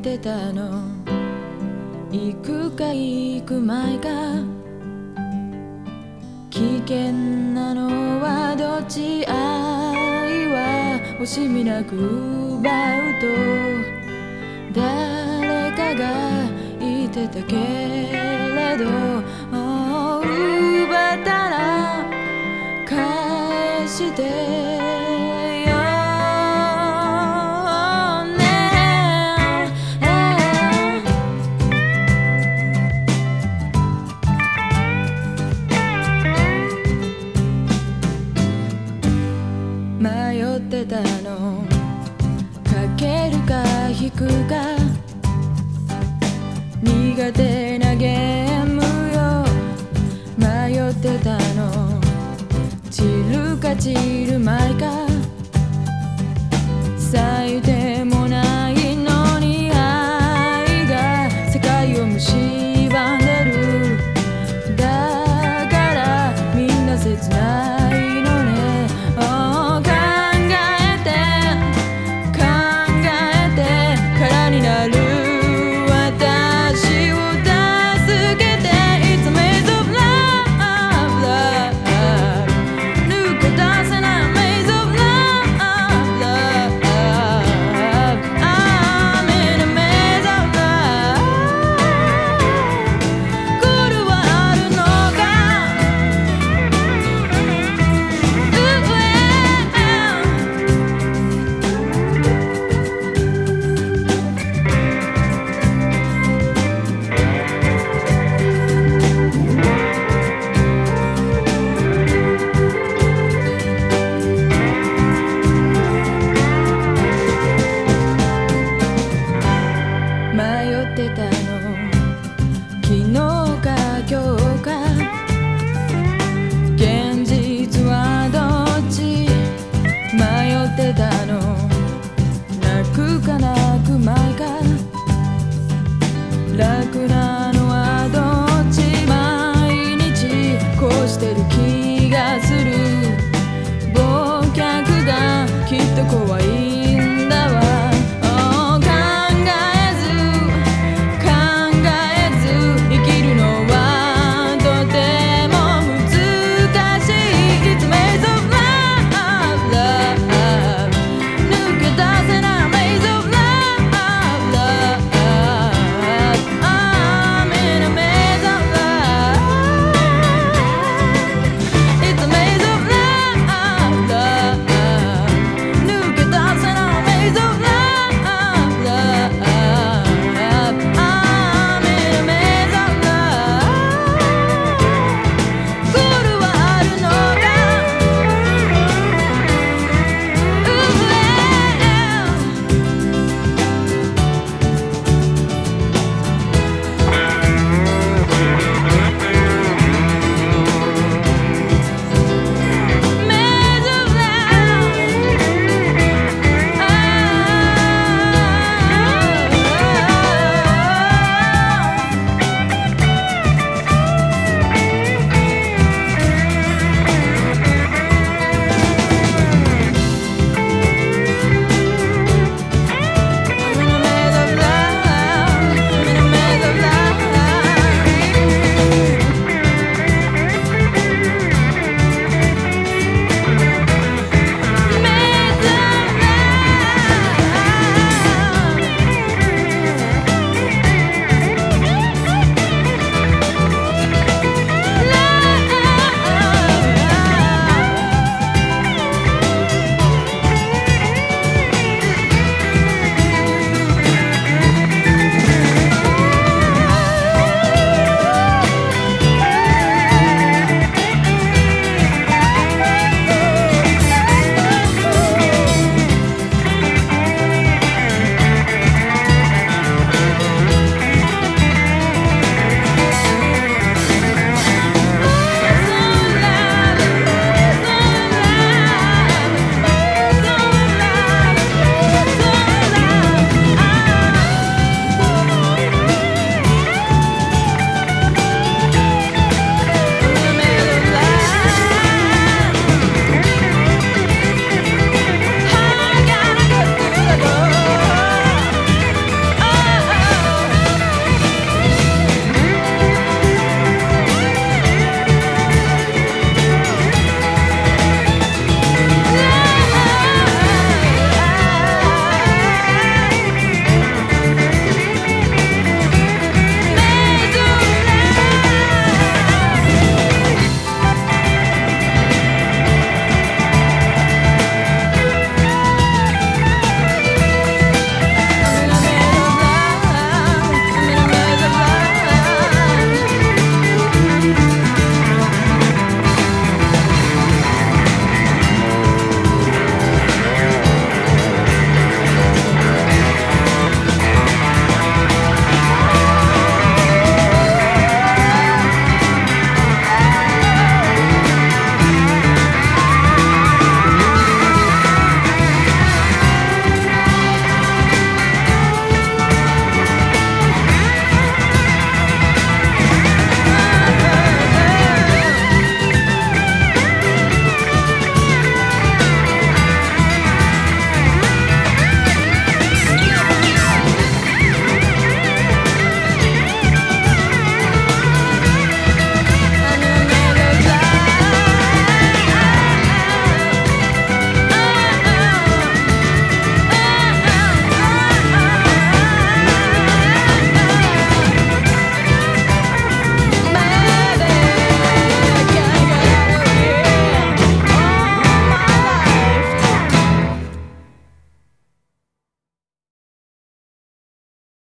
てたの。行くか行くまいか。危険なのはどっち？愛は惜しみなく奪うと。誰かが言ってたけれど奪ったら返して。たの。かけるか引くか。苦手なゲームよ。迷ってたの。散るか散るまいか。keep the cool.